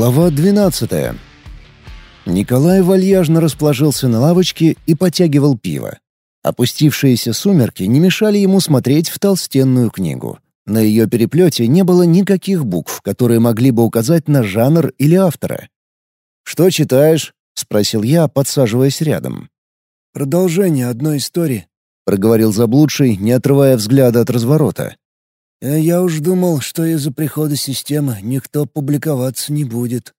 Глава 12. Николай вальяжно расположился на лавочке и потягивал пиво. Опустившиеся сумерки не мешали ему смотреть в толстенную книгу. На ее переплете не было никаких букв, которые могли бы указать на жанр или автора. «Что читаешь?» — спросил я, подсаживаясь рядом. «Продолжение одной истории», — проговорил заблудший, не отрывая взгляда от разворота. Э, «Я уж думал, что из-за прихода системы никто публиковаться не будет».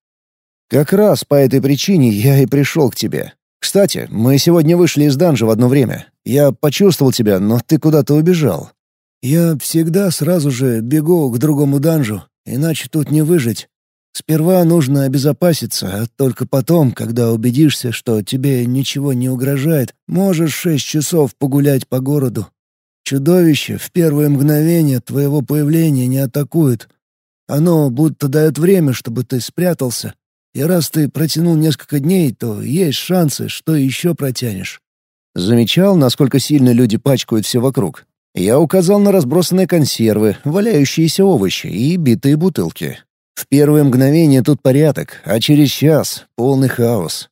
«Как раз по этой причине я и пришел к тебе. Кстати, мы сегодня вышли из данжа в одно время. Я почувствовал тебя, но ты куда-то убежал». «Я всегда сразу же бегу к другому данжу, иначе тут не выжить. Сперва нужно обезопаситься, а только потом, когда убедишься, что тебе ничего не угрожает, можешь шесть часов погулять по городу. Чудовище в первое мгновение твоего появления не атакует. Оно будто дает время, чтобы ты спрятался. И раз ты протянул несколько дней, то есть шансы, что еще протянешь. Замечал, насколько сильно люди пачкают все вокруг. Я указал на разбросанные консервы, валяющиеся овощи и битые бутылки. В первое мгновение тут порядок, а через час — полный хаос.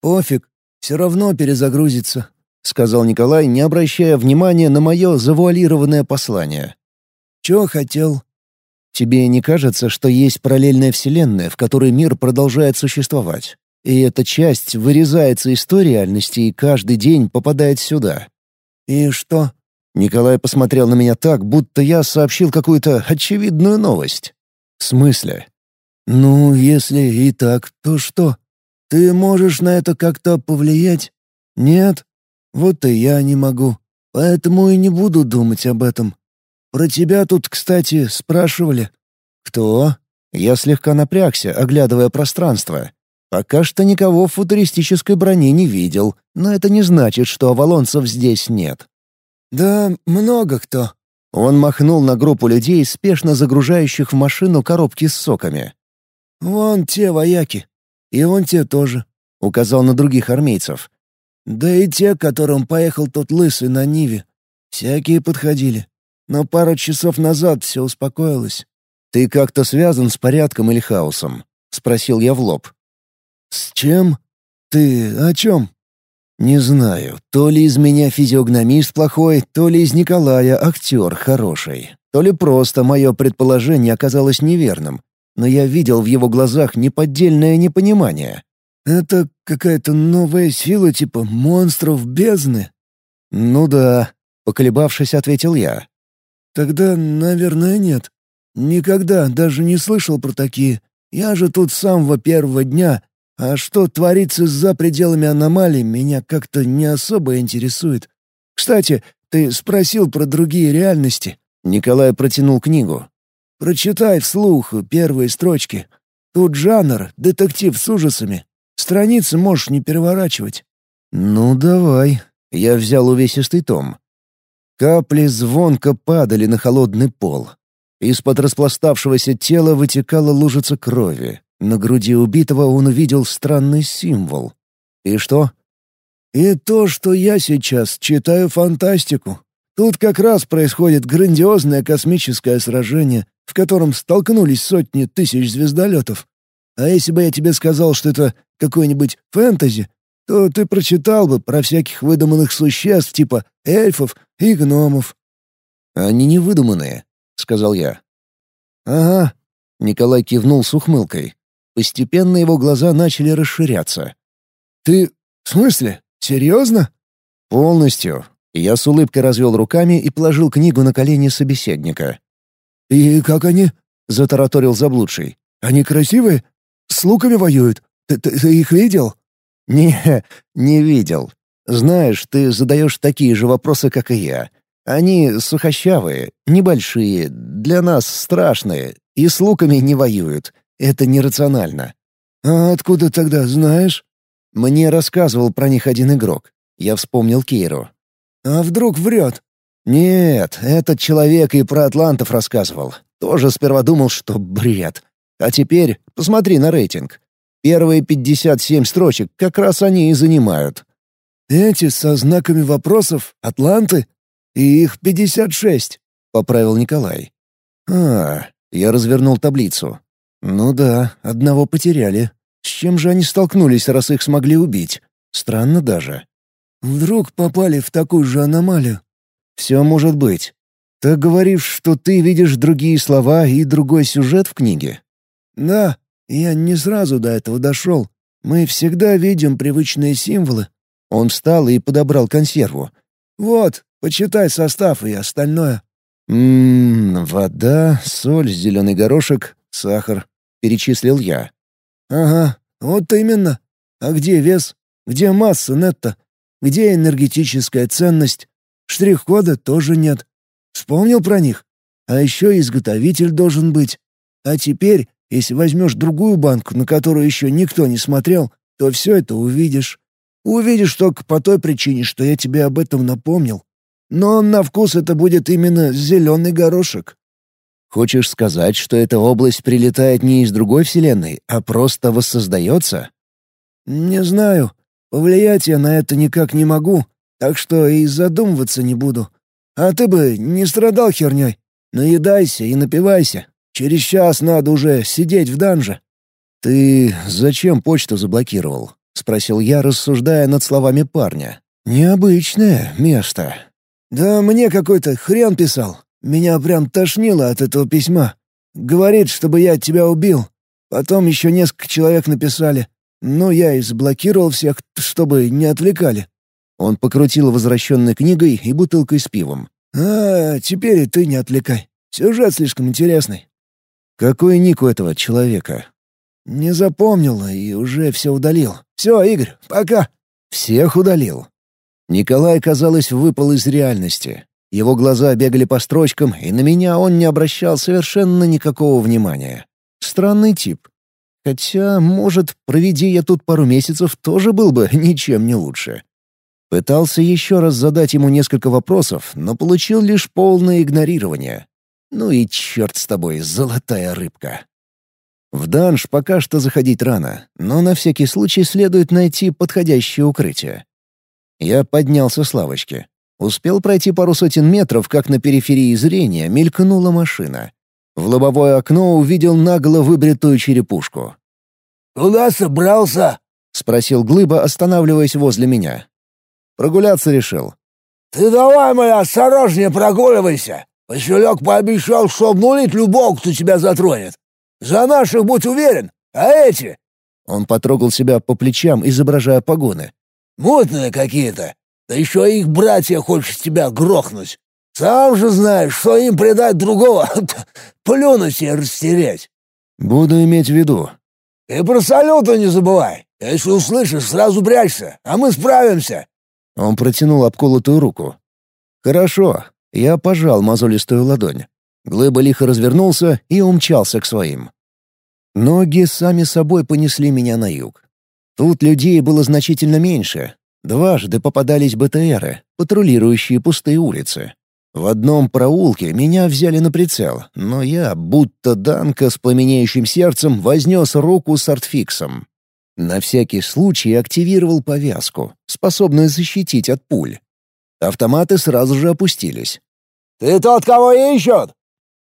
«Пофиг, все равно перезагрузится», — сказал Николай, не обращая внимания на мое завуалированное послание. «Чего хотел?» «Тебе не кажется, что есть параллельная вселенная, в которой мир продолжает существовать? И эта часть вырезается из той реальности и каждый день попадает сюда?» «И что?» Николай посмотрел на меня так, будто я сообщил какую-то очевидную новость. «В смысле?» «Ну, если и так, то что? Ты можешь на это как-то повлиять?» «Нет?» Вот и я не могу, поэтому и не буду думать об этом. Про тебя тут, кстати, спрашивали». «Кто?» Я слегка напрягся, оглядывая пространство. Пока что никого в футуристической броне не видел, но это не значит, что авалонцев здесь нет. «Да много кто». Он махнул на группу людей, спешно загружающих в машину коробки с соками. «Вон те вояки. И вон те тоже», — указал на других армейцев. Да и те, которым поехал тот лысый на Ниве. Всякие подходили. Но пару часов назад все успокоилось. «Ты как-то связан с порядком или хаосом?» — спросил я в лоб. «С чем? Ты о чем?» «Не знаю. То ли из меня физиогномист плохой, то ли из Николая актер хороший. То ли просто мое предположение оказалось неверным. Но я видел в его глазах неподдельное непонимание. Это какая-то новая сила типа монстров бездны?» «Ну да», — поколебавшись, ответил я. «Тогда, наверное, нет. Никогда даже не слышал про такие. Я же тут с самого первого дня, а что творится за пределами аномалий, меня как-то не особо интересует. Кстати, ты спросил про другие реальности». Николай протянул книгу. «Прочитай вслух первые строчки. Тут жанр — детектив с ужасами. Страницы можешь не переворачивать». «Ну, давай». Я взял увесистый том. Капли звонко падали на холодный пол. Из-под распластавшегося тела вытекала лужица крови. На груди убитого он увидел странный символ. «И что?» «И то, что я сейчас читаю фантастику. Тут как раз происходит грандиозное космическое сражение, в котором столкнулись сотни тысяч звездолетов. А если бы я тебе сказал, что это какой-нибудь фэнтези, то ты прочитал бы про всяких выдуманных существ типа эльфов и гномов». «Они не выдуманные», — сказал я. «Ага», — Николай кивнул с ухмылкой. Постепенно его глаза начали расширяться. «Ты... в смысле? Серьезно?» «Полностью». Я с улыбкой развел руками и положил книгу на колени собеседника. «И как они?» — затараторил заблудший. «Они красивые? С луками воюют? Ты, ты, ты их видел?» «Не, не видел. Знаешь, ты задаешь такие же вопросы, как и я. Они сухощавые, небольшие, для нас страшные, и с луками не воюют. Это нерационально». «А откуда тогда знаешь?» Мне рассказывал про них один игрок. Я вспомнил Кейру. «А вдруг врет?» «Нет, этот человек и про атлантов рассказывал. Тоже сперва думал, что бред. А теперь посмотри на рейтинг. Первые 57 строчек как раз они и занимают. «Эти со знаками вопросов — атланты? И их 56», — поправил Николай. «А, я развернул таблицу. Ну да, одного потеряли. С чем же они столкнулись, раз их смогли убить? Странно даже. Вдруг попали в такую же аномалию? Все может быть. Ты говоришь, что ты видишь другие слова и другой сюжет в книге? Да, я не сразу до этого дошел. Мы всегда видим привычные символы. Он встал и подобрал консерву. Вот, почитай состав и остальное. Ммм, вода, соль, зеленый горошек, сахар. Перечислил я. Ага, вот именно. А где вес? Где масса нетто? Где энергетическая ценность? Штрих-кода тоже нет. Вспомнил про них? А еще изготовитель должен быть. А теперь если возьмешь другую банку, на которую еще никто не смотрел, то все это увидишь. Увидишь только по той причине, что я тебе об этом напомнил. Но на вкус это будет именно зеленый горошек. Хочешь сказать, что эта область прилетает не из другой вселенной, а просто воссоздается? Не знаю. Повлиять я на это никак не могу, так что и задумываться не буду. А ты бы не страдал херней. Наедайся и напивайся. Через час надо уже сидеть в данже». «Ты зачем почту заблокировал?» — спросил я, рассуждая над словами парня. «Необычное место». «Да мне какой-то хрен писал. Меня прям тошнило от этого письма. Говорит, чтобы я тебя убил. Потом еще несколько человек написали. Ну, я и заблокировал всех, чтобы не отвлекали». Он покрутил возвращенной книгой и бутылкой с пивом. «А, теперь и ты не отвлекай. Сюжет слишком интересный. Какой ник у этого человека? Не запомнил и уже все удалил. Все, Игорь, пока. Всех удалил. Николай, казалось, выпал из реальности. Его глаза бегали по строчкам, и на меня он не обращал совершенно никакого внимания. Странный тип. Хотя, может, проведи я тут пару месяцев, тоже был бы ничем не лучше. Пытался еще раз задать ему несколько вопросов, но получил лишь полное игнорирование. Ну и черт с тобой, золотая рыбка. В данж пока что заходить рано, но на всякий случай следует найти подходящее укрытие. Я поднялся с лавочки. Успел пройти пару сотен метров, как на периферии зрения мелькнула машина. В лобовое окно увидел нагло выбритую черепушку. «Куда собрался?» — спросил Глыба, останавливаясь возле меня. «Прогуляться решил». «Ты давай, моя, осторожнее прогуливайся. Василек пообещал, что обнулит любого, кто тебя затронет. За наших будь уверен, а эти...» Он потрогал себя по плечам, изображая погоны. «Мутные какие-то. Да еще их братья хочет тебя грохнуть. Сам же знаешь, что им предать другого, плюнуть и растереть». «Буду иметь в виду». «И про салюту не забывай. Если услышишь, сразу прячься, а мы справимся». Он протянул обколотую руку. «Хорошо, я пожал мозолистую ладонь. Глыба лихо развернулся и умчался к своим. Ноги сами собой понесли меня на юг. Тут людей было значительно меньше. Дважды попадались БТРы, патрулирующие пустые улицы. В одном проулке меня взяли на прицел, но я, будто Данка с пламенеющим сердцем, вознес руку с артфиксом. На всякий случай активировал повязку, способную защитить от пуль. Автоматы сразу же опустились. «Ты тот, кого ищут?»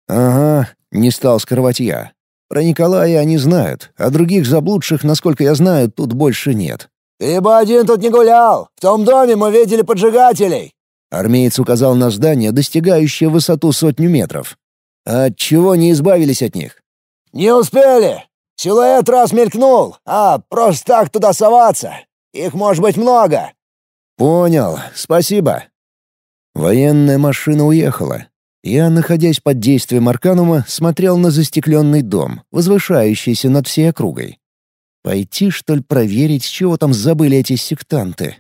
«Ага», — не стал скрывать я. Про Николая они знают, а других заблудших, насколько я знаю, тут больше нет. «Ты бы один тут не гулял! В том доме мы видели поджигателей!» Армеец указал на здание, достигающее высоту сотню метров. «А чего не избавились от них?» «Не успели! Силуэт раз мелькнул, а просто так туда соваться! Их может быть много!» «Понял, спасибо». Военная машина уехала. Я, находясь под действием Арканума, смотрел на застекленный дом, возвышающийся над всей округой. Пойти, что ли, проверить, чего там забыли эти сектанты?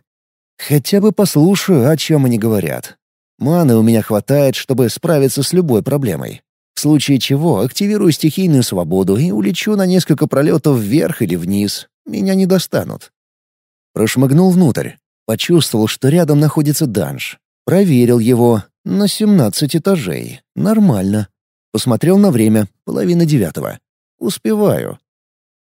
Хотя бы послушаю, о чем они говорят. Маны у меня хватает, чтобы справиться с любой проблемой. В случае чего активирую стихийную свободу и улечу на несколько пролетов вверх или вниз. Меня не достанут. Прошмыгнул внутрь. Почувствовал, что рядом находится данж. Проверил его. На 17 этажей. Нормально. Посмотрел на время. Половина девятого. Успеваю.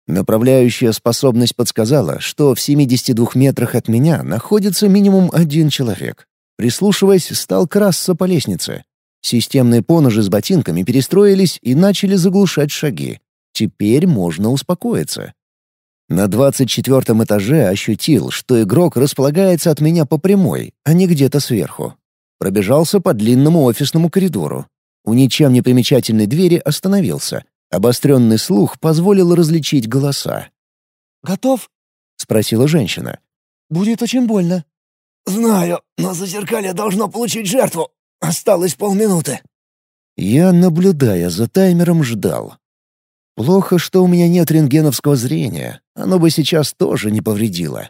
Направляющая способность подсказала, что в 72 метрах от меня находится минимум один человек. Прислушиваясь, стал красться по лестнице. Системные поножи с ботинками перестроились и начали заглушать шаги. Теперь можно успокоиться. На двадцать четвертом этаже ощутил, что игрок располагается от меня по прямой, а не где-то сверху. Пробежался по длинному офисному коридору. У ничем не примечательной двери остановился. Обостренный слух позволил различить голоса. «Готов?» — спросила женщина. «Будет очень больно». «Знаю, но зазеркалье должно получить жертву. Осталось полминуты». Я, наблюдая за таймером, ждал. Плохо, что у меня нет рентгеновского зрения. Оно бы сейчас тоже не повредило.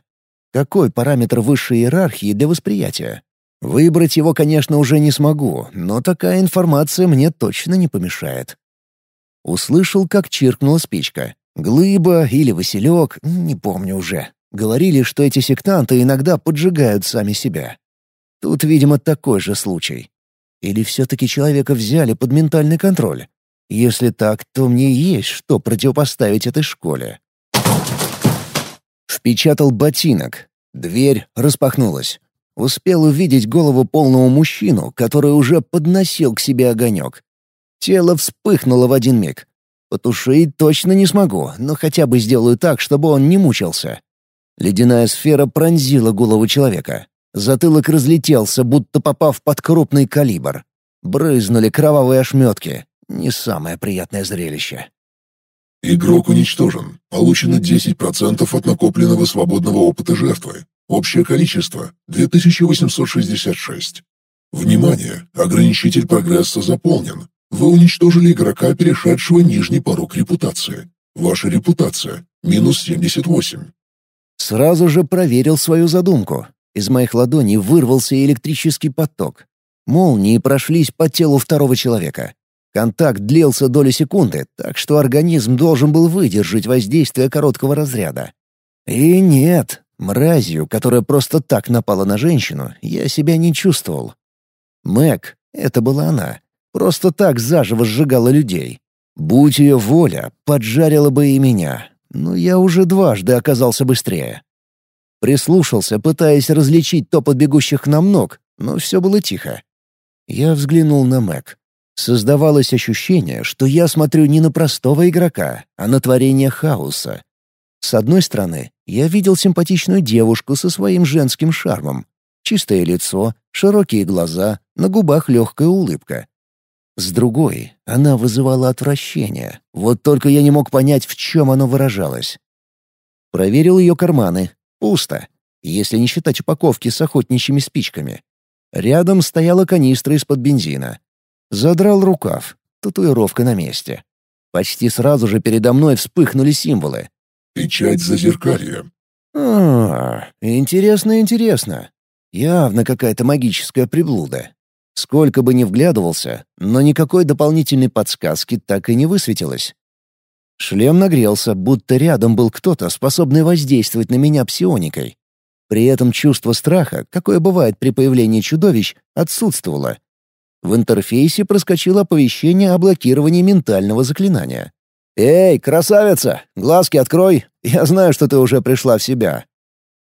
Какой параметр высшей иерархии для восприятия? Выбрать его, конечно, уже не смогу, но такая информация мне точно не помешает. Услышал, как чиркнула спичка. Глыба или Василек, не помню уже. Говорили, что эти сектанты иногда поджигают сами себя. Тут, видимо, такой же случай. Или все-таки человека взяли под ментальный контроль? Если так, то мне есть что противопоставить этой школе. Впечатал ботинок. Дверь распахнулась. Успел увидеть голову полного мужчину, который уже подносил к себе огонек. Тело вспыхнуло в один миг. Потушить точно не смогу, но хотя бы сделаю так, чтобы он не мучился. Ледяная сфера пронзила голову человека. Затылок разлетелся, будто попав под крупный калибр. Брызнули кровавые ошметки. Не самое приятное зрелище. Игрок уничтожен. Получено 10% от накопленного свободного опыта жертвы. Общее количество — 2866. Внимание! Ограничитель прогресса заполнен. Вы уничтожили игрока, перешедшего нижний порог репутации. Ваша репутация — минус 78. Сразу же проверил свою задумку. Из моих ладоней вырвался электрический поток. Молнии прошлись по телу второго человека. Контакт длился доли секунды, так что организм должен был выдержать воздействие короткого разряда. И нет, мразью, которая просто так напала на женщину, я себя не чувствовал. Мэг, это была она, просто так заживо сжигала людей. Будь ее воля, поджарила бы и меня, но я уже дважды оказался быстрее. Прислушался, пытаясь различить топот бегущих нам ног, но все было тихо. Я взглянул на Мэг. Создавалось ощущение, что я смотрю не на простого игрока, а на творение хаоса. С одной стороны, я видел симпатичную девушку со своим женским шармом. Чистое лицо, широкие глаза, на губах легкая улыбка. С другой, она вызывала отвращение. Вот только я не мог понять, в чем оно выражалось. Проверил ее карманы. Пусто, если не считать упаковки с охотничьими спичками. Рядом стояла канистра из-под бензина. Задрал рукав. Татуировка на месте. Почти сразу же передо мной вспыхнули символы. «Печать зазеркалья». А, интересно, интересно. Явно какая-то магическая приблуда. Сколько бы ни вглядывался, но никакой дополнительной подсказки так и не высветилось. Шлем нагрелся, будто рядом был кто-то, способный воздействовать на меня псионикой. При этом чувство страха, какое бывает при появлении чудовищ, отсутствовало. В интерфейсе проскочило оповещение о блокировании ментального заклинания. «Эй, красавица, глазки открой, я знаю, что ты уже пришла в себя».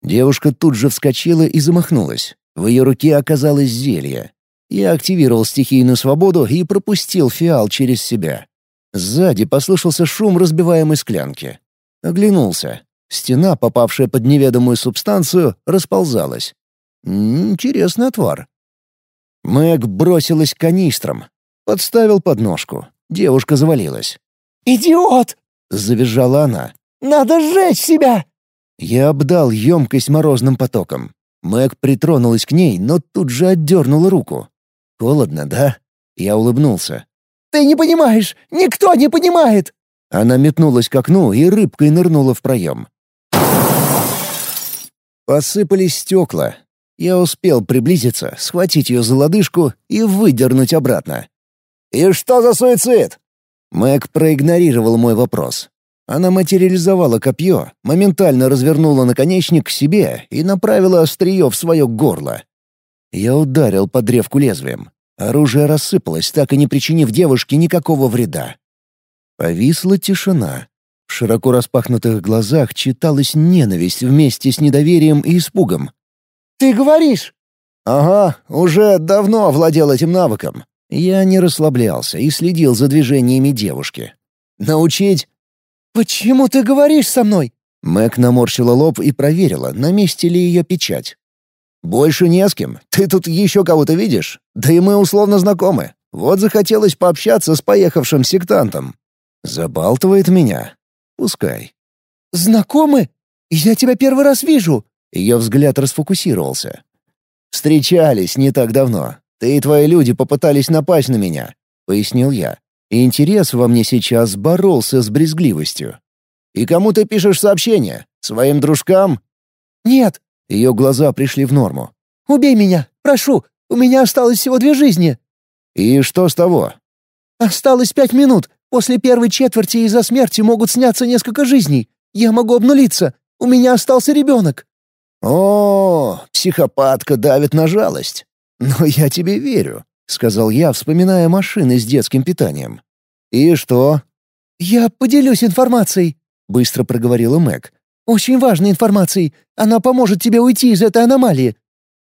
Девушка тут же вскочила и замахнулась. В ее руке оказалось зелье. Я активировал стихийную свободу и пропустил фиал через себя. Сзади послышался шум разбиваемой склянки. Оглянулся. Стена, попавшая под неведомую субстанцию, расползалась. Интересный отвар. Мэг бросилась к канистрам. Подставил подножку. Девушка завалилась. «Идиот!» — завизжала она. «Надо сжечь себя!» Я обдал емкость морозным потоком. Мэг притронулась к ней, но тут же отдернула руку. «Холодно, да?» Я улыбнулся. «Ты не понимаешь! Никто не понимает!» Она метнулась к окну и рыбкой нырнула в проем. Посыпались стекла, я успел приблизиться, схватить ее за лодыжку и выдернуть обратно. «И что за суицид?» Мэг проигнорировал мой вопрос. Она материализовала копье, моментально развернула наконечник к себе и направила острие в свое горло. Я ударил по древку лезвием. Оружие рассыпалось, так и не причинив девушке никакого вреда. Повисла тишина. В широко распахнутых глазах читалась ненависть вместе с недоверием и испугом. Ты говоришь?» «Ага, уже давно овладел этим навыком. Я не расслаблялся и следил за движениями девушки. Научить? «Почему ты говоришь со мной?» Мэг наморщила лоб и проверила, на месте ли ее печать. «Больше не с кем. Ты тут еще кого-то видишь? Да и мы условно знакомы. Вот захотелось пообщаться с поехавшим сектантом. Забалтывает меня. Пускай. «Знакомы? Я тебя первый раз вижу!» Ее взгляд расфокусировался. «Встречались не так давно. Ты и твои люди попытались напасть на меня», — пояснил я. И интерес во мне сейчас боролся с брезгливостью. «И кому ты пишешь сообщение? Своим дружкам?» «Нет». Ее глаза пришли в норму. «Убей меня, прошу. У меня осталось всего две жизни». «И что с того?» «Осталось пять минут. После первой четверти из-за смерти могут сняться несколько жизней. Я могу обнулиться. У меня остался ребенок». «О, психопатка давит на жалость. Но я тебе верю», — сказал я, вспоминая машины с детским питанием. «И что?» «Я поделюсь информацией», — быстро проговорила Мэг. «Очень важной информацией. Она поможет тебе уйти из этой аномалии».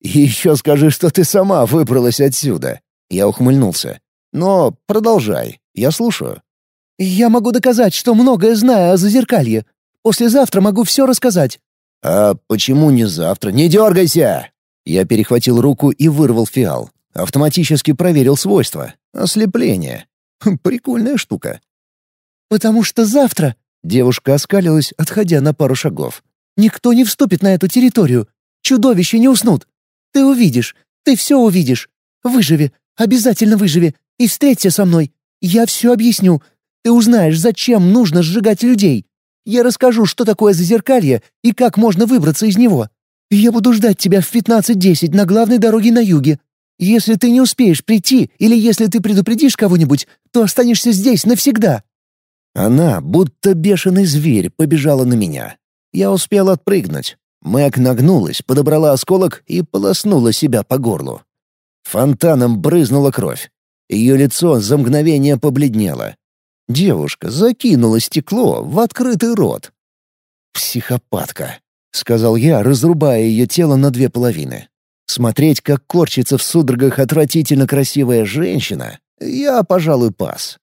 «И еще скажи, что ты сама выбралась отсюда». Я ухмыльнулся. «Но продолжай. Я слушаю». «Я могу доказать, что многое знаю о Зазеркалье. Послезавтра могу все рассказать». «А почему не завтра? Не дергайся!» Я перехватил руку и вырвал фиал. Автоматически проверил свойства. Ослепление. Хм, прикольная штука. «Потому что завтра...» — девушка оскалилась, отходя на пару шагов. «Никто не вступит на эту территорию. Чудовища не уснут. Ты увидишь. Ты все увидишь. Выживи. Обязательно выживи. И встреться со мной. Я все объясню. Ты узнаешь, зачем нужно сжигать людей. Я расскажу, что такое зазеркалье и как можно выбраться из него. Я буду ждать тебя в 15.10 на главной дороге на юге. Если ты не успеешь прийти или если ты предупредишь кого-нибудь, то останешься здесь навсегда». Она, будто бешеный зверь, побежала на меня. Я успел отпрыгнуть. Мэг нагнулась, подобрала осколок и полоснула себя по горлу. Фонтаном брызнула кровь. Ее лицо за мгновение побледнело. Девушка закинула стекло в открытый рот. «Психопатка», — сказал я, разрубая ее тело на две половины. Смотреть, как корчится в судорогах отвратительно красивая женщина, я, пожалуй, пас.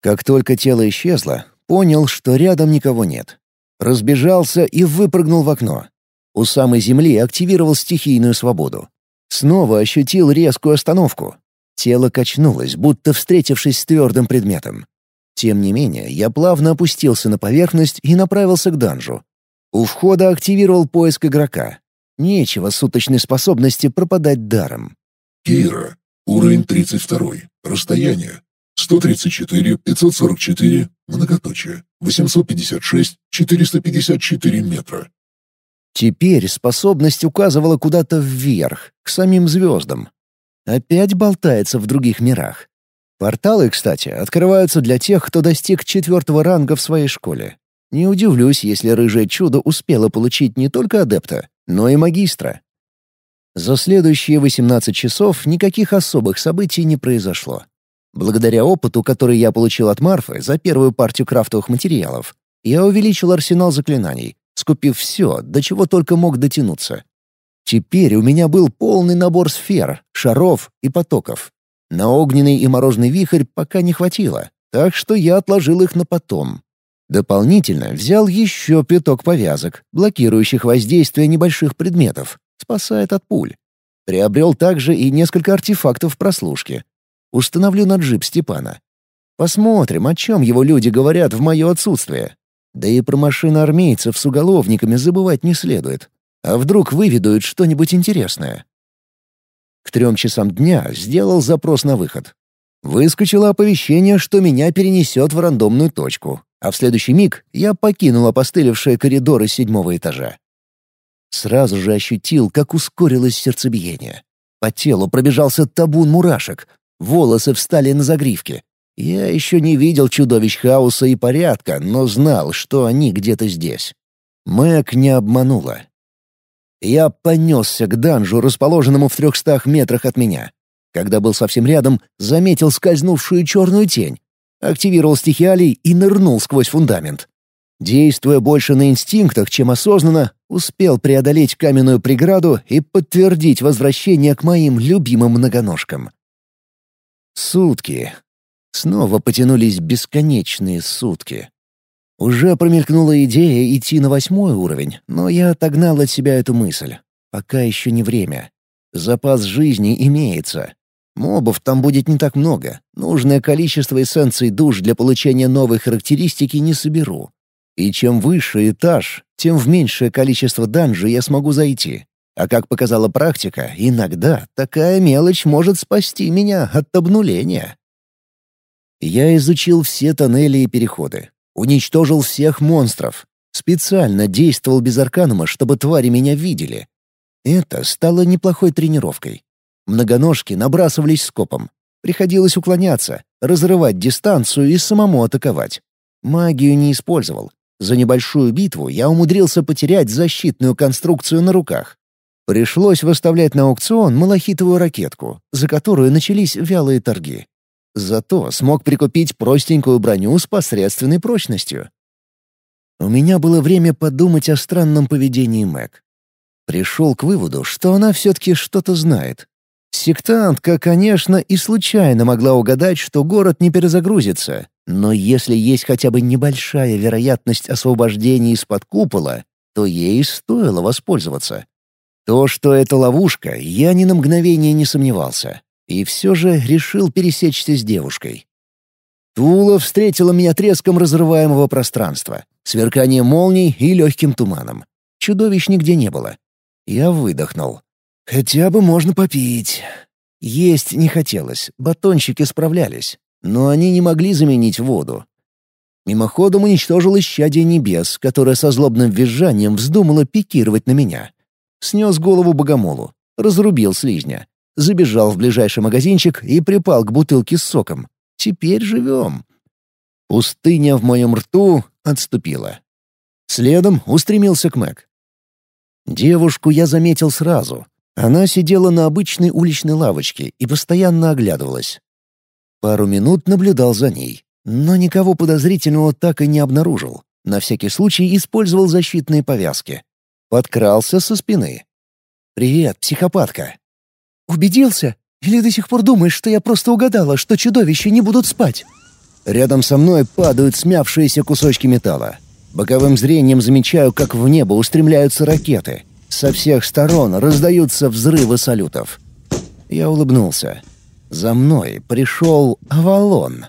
Как только тело исчезло, понял, что рядом никого нет. Разбежался и выпрыгнул в окно. У самой земли активировал стихийную свободу. Снова ощутил резкую остановку. Тело качнулось, будто встретившись с твердым предметом. Тем не менее, я плавно опустился на поверхность и направился к данжу. У входа активировал поиск игрока. Нечего суточной способности пропадать даром. Кира. Уровень 32. Расстояние. 134, 544, многоточие. 856, 454 метра. Теперь способность указывала куда-то вверх, к самим звездам. Опять болтается в других мирах. Порталы, кстати, открываются для тех, кто достиг четвертого ранга в своей школе. Не удивлюсь, если рыжее чудо успело получить не только адепта, но и магистра. За следующие 18 часов никаких особых событий не произошло. Благодаря опыту, который я получил от Марфы за первую партию крафтовых материалов, я увеличил арсенал заклинаний, скупив все, до чего только мог дотянуться. Теперь у меня был полный набор сфер, шаров и потоков. На огненный и морозный вихрь пока не хватило, так что я отложил их на потом. Дополнительно взял еще пяток повязок, блокирующих воздействие небольших предметов, спасает от пуль. Приобрел также и несколько артефактов прослушки. Установлю на джип Степана. Посмотрим, о чем его люди говорят в мое отсутствие. Да и про машины армейцев с уголовниками забывать не следует. А вдруг выведают что-нибудь интересное? К трем часам дня сделал запрос на выход. Выскочило оповещение, что меня перенесет в рандомную точку, а в следующий миг я покинул опостылевшие коридоры седьмого этажа. Сразу же ощутил, как ускорилось сердцебиение. По телу пробежался табун мурашек, волосы встали на загривке. Я еще не видел чудовищ хаоса и порядка, но знал, что они где-то здесь. Мэг не обманула. Я понесся к данжу, расположенному в трехстах метрах от меня. Когда был совсем рядом, заметил скользнувшую черную тень. Активировал стихиалий и нырнул сквозь фундамент. Действуя больше на инстинктах, чем осознанно, успел преодолеть каменную преграду и подтвердить возвращение к моим любимым многоножкам. Сутки. Снова потянулись бесконечные сутки. Уже промелькнула идея идти на восьмой уровень, но я отогнал от себя эту мысль. Пока еще не время. Запас жизни имеется. Мобов там будет не так много. Нужное количество эссенций душ для получения новой характеристики не соберу. И чем выше этаж, тем в меньшее количество данжей я смогу зайти. А как показала практика, иногда такая мелочь может спасти меня от обнуления. Я изучил все тоннели и переходы, уничтожил всех монстров, специально действовал без арканума, чтобы твари меня видели. Это стало неплохой тренировкой. Многоножки набрасывались скопом. Приходилось уклоняться, разрывать дистанцию и самому атаковать. Магию не использовал, за небольшую битву я умудрился потерять защитную конструкцию на руках. Пришлось выставлять на аукцион малахитовую ракетку, за которую начались вялые торги. Зато смог прикупить простенькую броню с посредственной прочностью. У меня было время подумать о странном поведении Мэг. Пришел к выводу, что она все-таки что-то знает. Сектантка, конечно, и случайно могла угадать, что город не перезагрузится, но если есть хотя бы небольшая вероятность освобождения из-под купола, то ей стоило воспользоваться. То, что это ловушка, я ни на мгновение не сомневался. И все же решил пересечься с девушкой. Тула встретила меня треском разрываемого пространства, сверканием молний и легким туманом. Чудовищ нигде не было. Я выдохнул. «Хотя бы можно попить». Есть не хотелось, батончики справлялись но они не могли заменить воду. Мимоходом уничтожил исчадие небес, которое со злобным визжанием вздумало пикировать на меня. Снес голову богомолу, разрубил слизня, забежал в ближайший магазинчик и припал к бутылке с соком. Теперь живем. Пустыня в моем рту отступила. Следом устремился к Мэг. Девушку я заметил сразу. Она сидела на обычной уличной лавочке и постоянно оглядывалась. Пару минут наблюдал за ней, но никого подозрительного так и не обнаружил. На всякий случай использовал защитные повязки. Подкрался со спины. «Привет, психопатка». «Убедился? Или до сих пор думаешь, что я просто угадала, что чудовища не будут спать?» Рядом со мной падают смявшиеся кусочки металла. Боковым зрением замечаю, как в небо устремляются ракеты. Со всех сторон раздаются взрывы салютов. Я улыбнулся. За мной пришел Авалон.